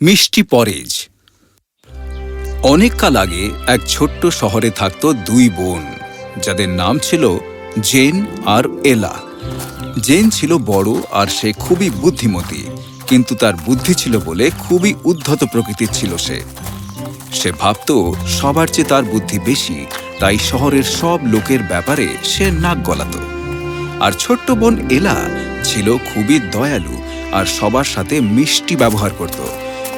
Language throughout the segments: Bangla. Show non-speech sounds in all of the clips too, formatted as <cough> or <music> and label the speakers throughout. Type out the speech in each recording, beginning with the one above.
Speaker 1: মিষ্টি পরেজ। অনেককাল আগে এক ছোট্ট শহরে থাকত দুই বোন, যাদের নাম ছিল জেন আর এলা। জেন ছিল বড় আর সে খুবই বুদ্ধিমতী, কিন্তু তার বুদ্ধি ছিল বলে খুবই উদ্ধত প্রকৃতির ছিল সে। সে ভাবত সবার চেয়ে তার বুদ্ধি বেশি, তাই শহরের সব লোকের ব্যাপারে সে নাক গলাত। আর ছোট্ট বোন এলা ছিল খুবই দয়ালু আর সবার সাথে মিষ্টি ব্যবহার করত।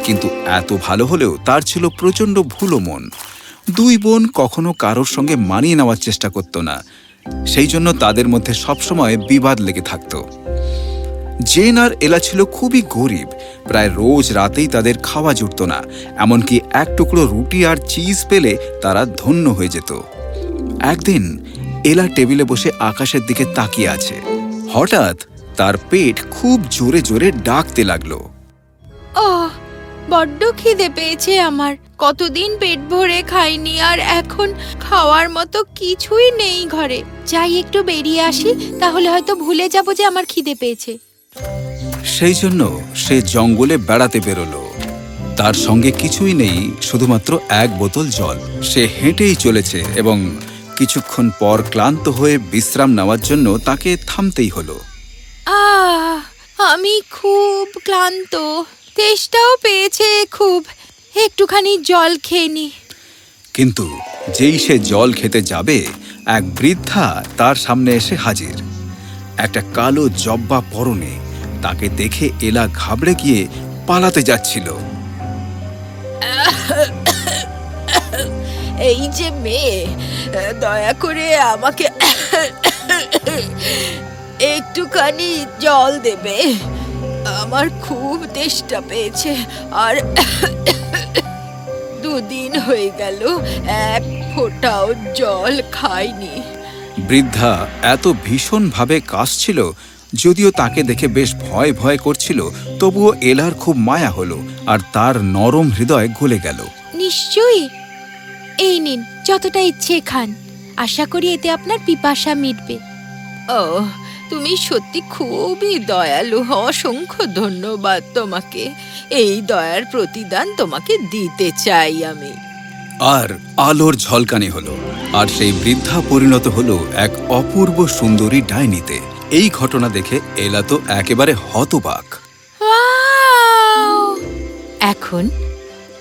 Speaker 1: কিন্তু এত ভালো হলেও তার ছিল প্রচণ্ড ভুলো মন। দুই বোন কখনো কারোর সঙ্গে মানিয়ে নেওয়ার চেষ্টা করত না। সেই জন্য তাদের মধ্যে সবসময় বিবাদ লেগে থাকতো। জেন আর এলা ছিল খুবই গরিব। প্রায় রোজ রাতেই তাদের খাওয়া জুটত না। এমনকি এক টুকরো রুটি আর চিজ পেলে তারা ধন্য হয়ে যেত। একদিন এলা টেবিলে বসে আকাশের দিকে তাকিয়ে আছে। হঠাৎ তার পেট খুব জোরে জোরে ডাকতে লাগল।
Speaker 2: ও বড্ড খিদে পেয়েছে আমার। কতদিন পেট ভরে খাইনি আর এখন খাওয়ার মতো কিছুই নেই ঘরে। যাই একটু বেরিয়ে আসি তাহলে হয়তো ভুলে যাব যে আমার খিদে পেয়েছে।
Speaker 1: সেই জন্য সে জঙ্গলে বেড়াতে বেরোলো। তার সঙ্গে কিছুই নেই শুধুমাত্র এক বোতল জল। সে হেঁটেই চলেছে এবং কিছুক্ষণ পর ক্লান্ত হয়ে বিশ্রাম নেওয়ার জন্য তাকে থামতেই হলো।
Speaker 2: আহ আমি খুব ক্লান্ত। তেষ্টাও পেয়েছে খুব। একটুখানি জল খেয়ে নি।
Speaker 1: কিন্তু যেই সে জল খেতে যাবে এক বৃদ্ধা তার সামনে এসে হাজির। একটা কালো জব্বা পরনে তাকে দেখে এলা ঘাবড়ে গিয়ে পালাতে যাচ্ছিল।
Speaker 2: এই যে মেয়ে দয়া করে আমাকে একটুখানি জল দেবে। আমার খুব তেষ্টা পেয়েছে আর দুদিন হয়ে গেল এক ফোঁটাও জল খাইনি।
Speaker 1: বৃদ্ধা এত ভীষণভাবে কাশছিল যদিও তাকে দেখে বেশ ভয় ভয় করছিল তবুও এলার খুব মায়া হলো আর তার নরম হৃদয় গলে গেল।
Speaker 2: নিশ্চয়ই। এই নিন যতটা ইচ্ছে খান। আশা করি এতে আপনার পিপাসা মিটবে। ও তুমি সত্যি খুবই দয়ালু অসংখ্য ধন্যবাদ তোমাকে। এই দয়ার প্রতিদান তোমাকে দিতে চাই আমি।
Speaker 1: আর আলোর ঝলকানি হলো আর সেই বৃদ্ধা পরিণত হলো এক অপূর্ব সুন্দরী ডাইনিতে। এই ঘটনা দেখে এলা তো একেবারে হতবাক।
Speaker 2: এখন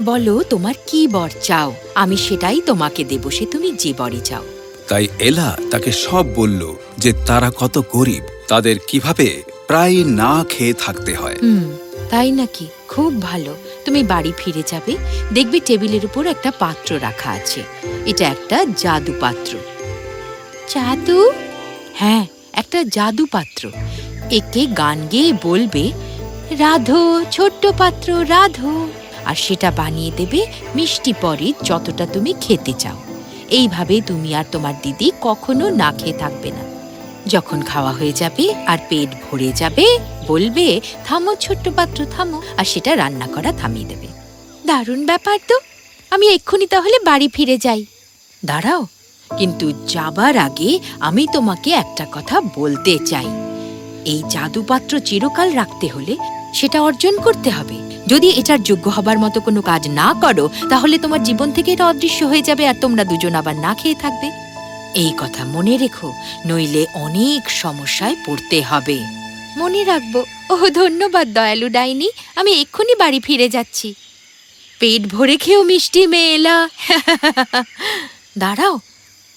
Speaker 2: বলো তোমার কি বর চাও? আমি সেটাই তোমাকে দেব সে তুমি যে বরই চাও।
Speaker 1: তাই এলা তাকে সব বলল যে তারা কত গরিব, তাদের কীভাবে প্রায় না খেয়ে থাকতে হয়।
Speaker 2: তাই নাকি? খুব ভালো। তুমি বাড়ি ফিরে যাবে, দেখবে টেবিলের উপর একটা পাত্র রাখা আছে। এটা একটা জাদু পাত্র। জাদু? হ্যাঁ একটা জাদু পাত্র। একে গান গেয়ে বলবে, রাধো, ছোট্ট পাত্র, রাধো। আর সেটা বানিয়ে দেবে মিষ্টি পরে যতটা তুমি খেতে চাও। এইভাবে তুমি আর তোমার দিদি কখনো না খেয়ে থাকবে না। যখন খাওয়া হয়ে যাবে আর পেট ভরে যাবে, বলবে, থামো ছোট্ট পাত্র, থামো। আর সেটা রান্না করা থামিয়ে দেবে। দারুণ ব্যাপার তো। আমি এক্ষুনি তাহলে বাড়ি ফিরে যাই। দাঁড়াও। কিন্তু যাবার আগে আমি তোমাকে একটা কথা বলতে চাই। এই জাদুপাত্র চিরকাল রাখতে হলে সেটা অর্জন করতে হবে। যদি এটার যোগ্য হবার মতো কোনো কাজ না করো, তাহলে তোমার জীবন থেকে এটা অদৃশ্য হয়ে যাবে আর তোমরা দুজন আবার না খেয়ে থাকবে। এই কথা মনে রেখো, নইলে অনেক সমস্যায় পড়তে হবে। মনে রাখব ও ধন্যবাদ দয়ালু ডাইনি, আমি এক্ষুনি বাড়ি ফিরে যাচ্ছি। পেট ভরে খেয়েও মিষ্টি মেয়ে এলা <laughs> দাঁড়াও,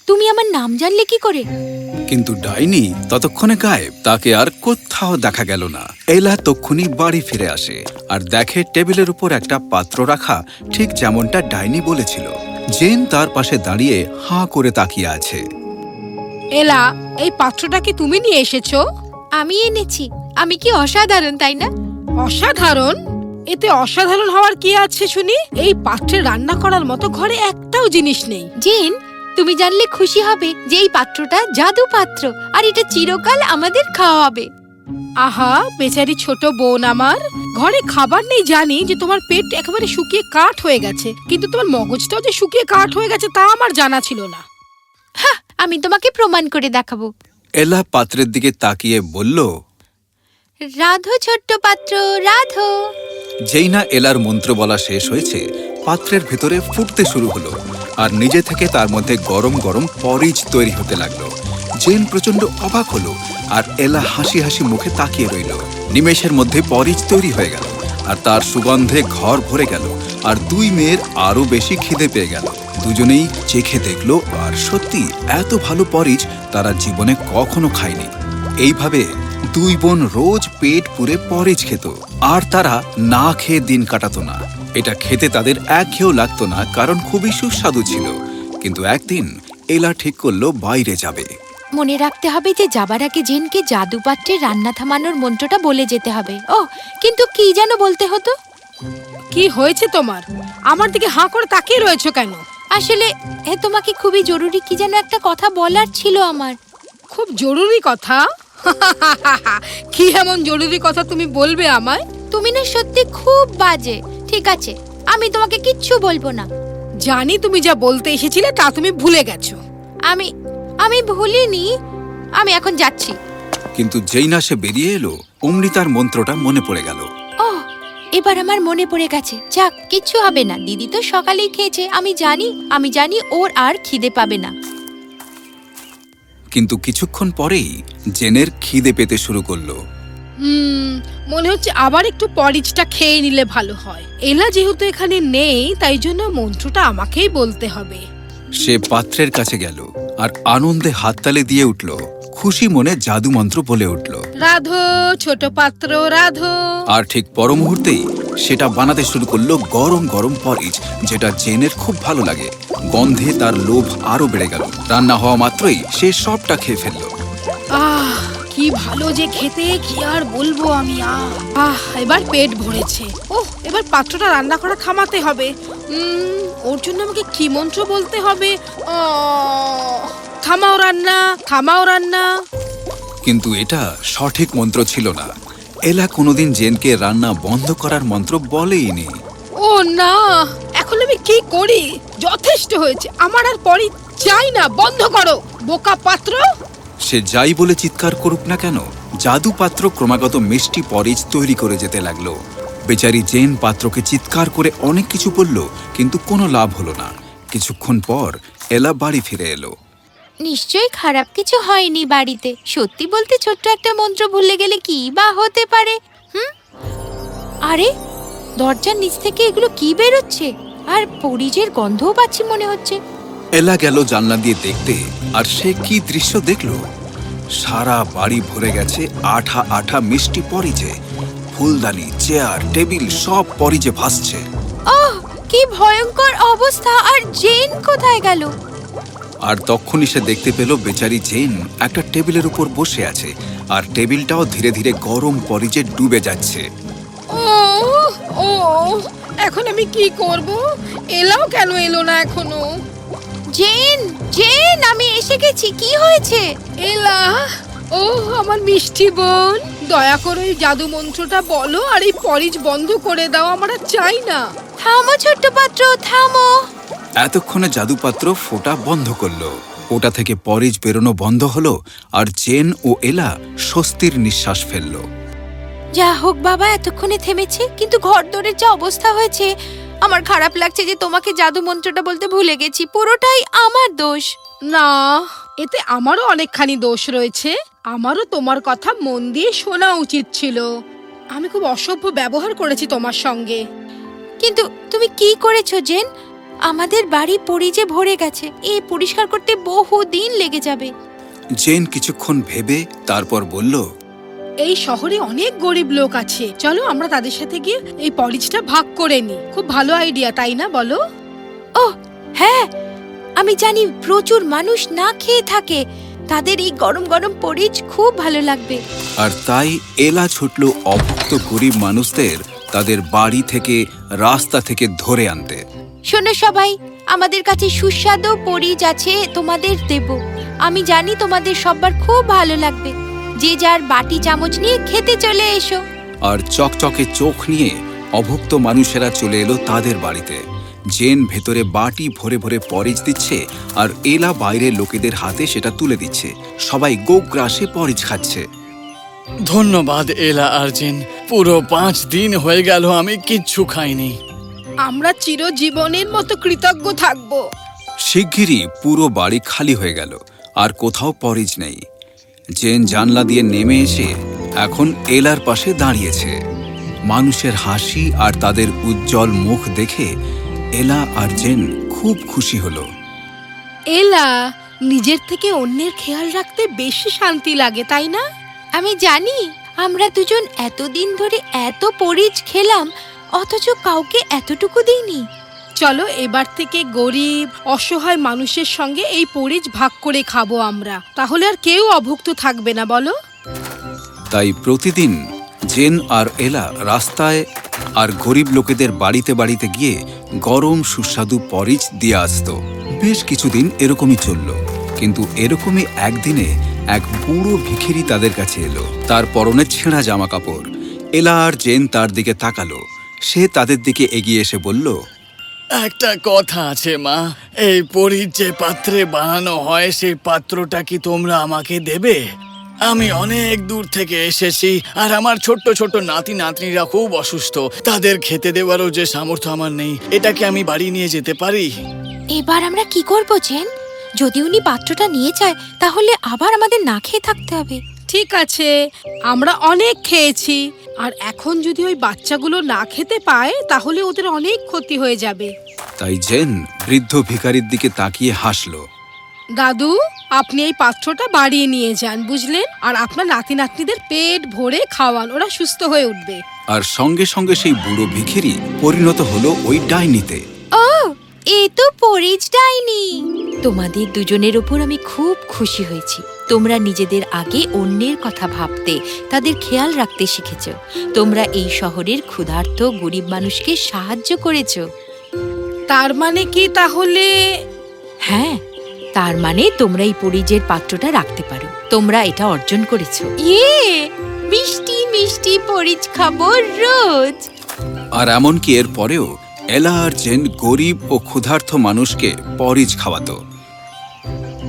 Speaker 2: তুমি আমার নাম জানলে কি করে?
Speaker 1: কিন্তু ডাইনি ততক্ষণে গায়েব। তাকে আর কোথাও দেখা গেল না। এলা তক্ষুনি বাড়ি ফিরে আসে আর দেখে টেবিলের উপর একটা পাত্র রাখা ঠিক যেমনটা ডাইনি বলেছিল। জেন তার পাশে দাঁড়িয়ে হাঁ করে তাকিয়ে আছে।
Speaker 3: এলা এই পাত্রটা কি তুমি নিয়ে এসেছ?
Speaker 2: আমি এনেছি। আমি কি অসাধারণ তাই না?
Speaker 3: অসাধারণ? এতে অসাধারণ হওয়ার কি আছে শুনি? এই পাত্রে রান্না করার মতো ঘরে একটাও জিনিস নেই।
Speaker 2: জেন তুমি জানলে খুশি হবে যে এই পাত্রটা জাদু পাত্র আর এটা চিরকাল আমাদের খাওয়াবে।
Speaker 3: আহা বেচারি ছোট বোন আমার। ঘরে খাবার নেই জানি যে তোমার পেট একেবারে শুকিয়ে কাঠ হয়ে গেছে কিন্তু তোমার মগজটাও যে শুকিয়ে কাঠ হয়ে গেছে তা আমার জানা ছিল না।
Speaker 2: আমি তোমাকে প্রমাণ করে দেখাবো।
Speaker 1: এলা পাত্রের দিকে তাকিয়ে বলল
Speaker 2: রাধো ছোট্ট পাত্র রাধো।
Speaker 1: যেই না এলার মন্ত্র বলা শেষ হয়েছে পাত্রের ভেতরে ফুটতে শুরু হলো। আর নিজে থেকে তার মধ্যে গরম গরম পরিজ তৈরি হতে লাগল। জেন প্রচণ্ড অবাক হলো আর এলা হাসি হাসি মুখে তাকিয়ে রইল। নিমেষের মধ্যে পরিজ তৈরি হয়ে গেল আর তার সুগন্ধে ঘর ভরে গেল আর দুই মেয়ের আরও বেশি খিদে পেয়ে গেল। দুজনেই চেখে দেখল আর সত্যি এত ভালো পরিজ তারা জীবনে কখনো খায়নি। এইভাবে দুই বোন রোজ পেট পুরে পরেজ খেত আর তারা না খেয়ে দিন কাটাতো না। এটা খেতে তাদের একঘেয়েও লাগতো না কারণ খুবই সুস্বাদু ছিল। কিন্তু একদিন এলা ঠিক করল বাইরে যাবে।
Speaker 2: মনে রাখতে হবে যে যাবার আগে জেনকে জাদু পাত্রে রান্না থামানোর মন্ত্রটা বলে যেতে হবে। ও কিন্তু কি যেন বলতে হতো?
Speaker 3: কি হয়েছে তোমার? আমার দিকে হাঁ করে তাকিয়ে রয়েছো কেন?
Speaker 2: আসলে এ তোমাকে খুবই জরুরি কি যেন একটা কথা বলার ছিল আমার।
Speaker 3: খুব জরুরি কথা? <laughs> কি এমন জরুরি কথা তুমি বলবে আমায়?
Speaker 2: তুমি না সত্যি খুব বাজে। ঠিক আছে আমি তোমাকে কিচ্ছু বলব না।
Speaker 3: জানি তুমি যা বলতে এসেছিলে তা তুমি ভুলে গেছো।
Speaker 2: আমি আমি ভুলিনি আমি এখন যাচ্ছি।
Speaker 1: কিন্তু যেই না সে বেরিয়ে এলো অমনি তার মন্ত্রটা মনে পড়ে গেল।
Speaker 2: ও এবার আমার মনে পড়ে গেছে। যাক কিচ্ছু হবে না। দিদি তো সকালেই খেয়েছে আমি জানি আমি জানি ওর আর খিদে পাবে না।
Speaker 1: কিন্তু কিছুক্ষণ পরেই জেনের খিদে পেতে শুরু করল।
Speaker 3: হুম মনে হচ্ছে আবার একটু পরিচটা খেয়ে নিলে ভালো হয়। এলা যেহেতু এখানে নেই তাই জন্য মন্ত্রটা আমাকেই বলতে হবে।
Speaker 1: সে পাত্রের কাছে গেল আর আনন্দে হাততালি দিয়ে উঠল। খুশি মনে জাদু মন্ত্র বলে উঠল।
Speaker 3: রাধো ছোট পাত্র রাধো।
Speaker 1: আর ঠিক পর মুহূর্তেই সেটা বানাতে শুরু করল গরম গরম পরিজ যেটা জেনের খুব ভালো লাগে। গন্ধে তার লোভ আরও বেড়ে গেল। রান্না হওয়া মাত্রই সে সবটা খেয়ে ফেলল।
Speaker 3: আহ কি ভালো যে খেতে কি আর বলব আমি আহ। এবার পেট ভরেছে। ও এবার পাত্রটা রান্না করা থামাতে হবে। ওর জন্য আমাকে কি মন্ত্র বলতে হবে? থামাও রান্না থামাও রান্না।
Speaker 1: কিন্তু এটা সঠিক মন্ত্র ছিল না। এলা কোনোদিন জেনকে রান্না বন্ধ করার মন্ত্র বলেইনি।
Speaker 3: ও না এখন আমি কি করি? যথেষ্ট হয়েছে। আমার আর পরি চাই না। বন্ধ করো। বোকা পাত্র!
Speaker 1: সে যাই বলে চিৎকার করুক না কেন জাদু পাত্র ক্রমাগত মিষ্টি পরিজ তৈরি করে যেতে লাগল। বেচারি জেন পাত্রকে চিৎকার করে অনেক কিছু বলল, কিন্তু কোনো লাভ হলো না। কিছুক্ষণ পর এলা বাড়ি ফিরে এলো।
Speaker 2: নিশ্চয়ই খারাপ কিছু হয়নি বাড়িতে। সত্যি বলতে ছোট্ট একটা মন্ত্র ভুলে গেলে কি বা হতে পারে? হুম? আরে, দরজার নিচ থেকে এগুলো কি বেরোচ্ছে? আর পরিজের গন্ধও পাচ্ছি মনে হচ্ছে।
Speaker 1: এলা গেল জানলা দিয়ে দেখতে আর সে কি দৃশ্য দেখল? সারা বাড়ি ভরে গেছে আঠা আঠা মিষ্টি পরিজে ফুলদানি চেয়ার টেবিল সব পরিজে ভাসছে।
Speaker 2: কি ভয়ঙ্কর অবস্থা আর জেন কোথায় গেল?
Speaker 1: আর তখনই সে দেখতে পেল বেচারি জেন একটা টেবিলের উপর বসে আছে আর টেবিলটাও ধীরে ধীরে গরম পরিজে ডুবে যাচ্ছে।
Speaker 3: এখন আমি কি করব? এলাও কেন এলো না এখনও?
Speaker 2: জেন জেন আমি এসে গেছি। কি হয়েছে?
Speaker 3: এলা ও আমার মিষ্টি বোন। দয়া করে এই জাদু মন্ত্রটা বলো আর এই পরিজ বন্ধ করে দাও আমার আর চাই না।
Speaker 2: থামো ছোট্ট পাত্র থামো।
Speaker 1: এতক্ষণে জাদুপাত্র ফোঁটা বন্ধ করল। ওটা থেকে পরিজ বেরোনো বন্ধ হলো আর জেন ও এলা স্বস্তির নিঃশ্বাস ফেলল।
Speaker 2: যা হোক বাবা এতক্ষণে থেমেছে কিন্তু ঘর দরের যা অবস্থা হয়েছে আমার খারাপ লাগছে যে তোমাকে জাদু মন্ত্রটা বলতে ভুলে গেছি পুরোটাই আমার দোষ।
Speaker 3: না এতে আমারও অনেকখানি দোষ রয়েছে। আমারও তোমার কথা মন দিয়ে শোনা উচিত ছিল। আমি খুব অসভ্য ব্যবহার করেছি তোমার সঙ্গে।
Speaker 2: কিন্তু তুমি কি করেছ জেন? আমাদের বাড়ি পরিজে ভরে গেছে এ পরিষ্কার করতে বহু দিন লেগে যাবে।
Speaker 1: জেন কিছুক্ষণ ভেবে তারপর বলল
Speaker 3: এই শহরে অনেক গরিব লোক আছে। চলো আমরা তাদের সাথে গিয়ে এই পলিচটা ভাগ করে নিই। খুব ভালো আইডিয়া তাই না বলো?
Speaker 2: ও হ্যাঁ। আমি জানি প্রচুর মানুষ না খেয়ে থাকে। তাদের এই গরম গরম পরিচ খুব ভালো লাগবে।
Speaker 1: আর তাই এলা ছুটল অভুক্ত গরিব মানুষদের তাদের বাড়ি থেকে রাস্তা থেকে ধরে আনতে।
Speaker 2: শোনো সবাই আমাদের কাছে সুস্বাদু পরিচ আছে তোমাদের দেব। আমি জানি তোমাদের সবার খুব ভালো লাগবে। যে যার বাটি চামচ নিয়ে খেতে চলে এসো।
Speaker 1: আর চকচকে চোখ নিয়ে অভুক্ত মানুষেরা চলে এলো তাদের বাড়িতে। জেন ভেতরে বাটি ভরে ভরে পরিজ দিচ্ছে আর এলা বাইরের লোকেদের হাতে সেটা তুলে দিচ্ছে। সবাই গোগ্রাসে পরিজ খাচ্ছে।
Speaker 4: ধন্যবাদ এলা আর্জেন পুরো পাঁচ দিন হয়ে গেল আমি কিচ্ছু খাইনি।
Speaker 3: আমরা চিরজীবনের মতো কৃতজ্ঞ থাকব।
Speaker 1: শিগগিরই পুরো বাড়ি খালি হয়ে গেল আর কোথাও পরিজ নেই। জেন জানলা দিয়ে নেমে এসে এখন এলার পাশে দাঁড়িয়েছে। মানুষের হাসি আর তাদের উজ্জ্বল মুখ দেখে এলা আর জেন খুব খুশি হলো।
Speaker 3: এলা, নিজের থেকে অন্যের খেয়াল রাখতে বেশি শান্তি লাগে, তাই না?
Speaker 2: আমি জানি আমরা দুজন এতদিন ধরে এত পরিচ খেলাম, অথচ কাউকে এতটুকু দিইনি।
Speaker 3: চলো এবার থেকে গরিব, অসহায় মানুষের সঙ্গে এই পরিচ ভাগ করে খাব আমরা। তাহলে আর কেউ অভুক্ত থাকবে না, বলো?
Speaker 1: তাই প্রতিদিন জেন আর এলা রাস্তায় আর গরিব লোকেদের বাড়িতে বাড়িতে গিয়ে গরম সুস্বাদু পরিচ দিয়ে আসতো। বেশ কিছুদিন এরকমই চলল, কিন্তু এরকমই একদিনে এক বুড়ো ভিখিরি তাদের কাছে এলো। তার পরনে ছেঁড়া জামা কাপড় এলা আর জেন তার দিকে তাকালো। সে তাদের দিকে এগিয়ে এসে বলল
Speaker 4: একটা কথা আছে মা। এই পরীর যে পাত্রে বানানো হয় সেই পাত্রটা কি তোমরা আমাকে দেবে? আমি অনেক দূর থেকে এসেছি আর আমার ছোট্ট ছোট নাতি নাতনিরা খুব অসুস্থ। তাদের খেতে দেওয়ারও যে সামর্থ্য আমার নেই এটাকে আমি বাড়ি নিয়ে যেতে পারি?
Speaker 2: এবার আমরা কি করব জেন? যদি উনি পাত্রটা নিয়ে যায় তাহলে আবার আমাদের না খেয়ে থাকতে হবে।
Speaker 3: ঠিক আছে আমরা অনেক খেয়েছি। আর এখন যদি ওই বাচ্চাগুলো না খেতে পায় তাহলে ওদের অনেক ক্ষতি হয়ে যাবে।
Speaker 1: তাই জেন বৃদ্ধ ভিখারির দিকে তাকিয়ে হাসলো।
Speaker 3: দাদু আপনি এই পাত্রটা বাড়িয়ে নিয়ে যান বুঝলেন? আর আপনার নাতি নাতনিদের পেট ভরে খাওয়ান ওরা সুস্থ হয়ে উঠবে।
Speaker 1: আর সঙ্গে সঙ্গে সেই বুড়ো ভিখিরি পরিণত হলো ওই ডাইনিতে।
Speaker 2: ও এ তো পরিচ ডাইনি। তোমাদের দুজনের ওপর আমি খুব খুশি হয়েছি। তোমরা নিজেদের আগে অন্যের কথা ভাবতে তাদের খেয়াল রাখতে শিখেছ। তোমরা এই শহরের ক্ষুধার্ত গরিব মানুষকে সাহায্য করেছ।
Speaker 3: তার মানে কি তাহলে?
Speaker 2: হ্যাঁ তার মানে তোমরা এই পরিজের পাত্রটা রাখতে পারো। তোমরা এটা অর্জন করেছ। ইয়ে মিষ্টি মিষ্টি পরিজ খাব রোজ।
Speaker 1: আর এমনকি এর পরেও এলা আর জেন গরিব ও ক্ষুধার্ত মানুষকে পরিজ খাওয়াতো।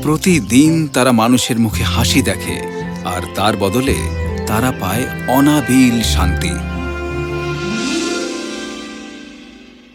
Speaker 1: প্রতিদিন তারা মানুষের মুখে হাসি দেখে আর তার বদলে তারা পায় অনাবিল শান্তি।